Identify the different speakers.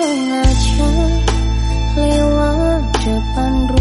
Speaker 1: 上阿桥，离我这半路。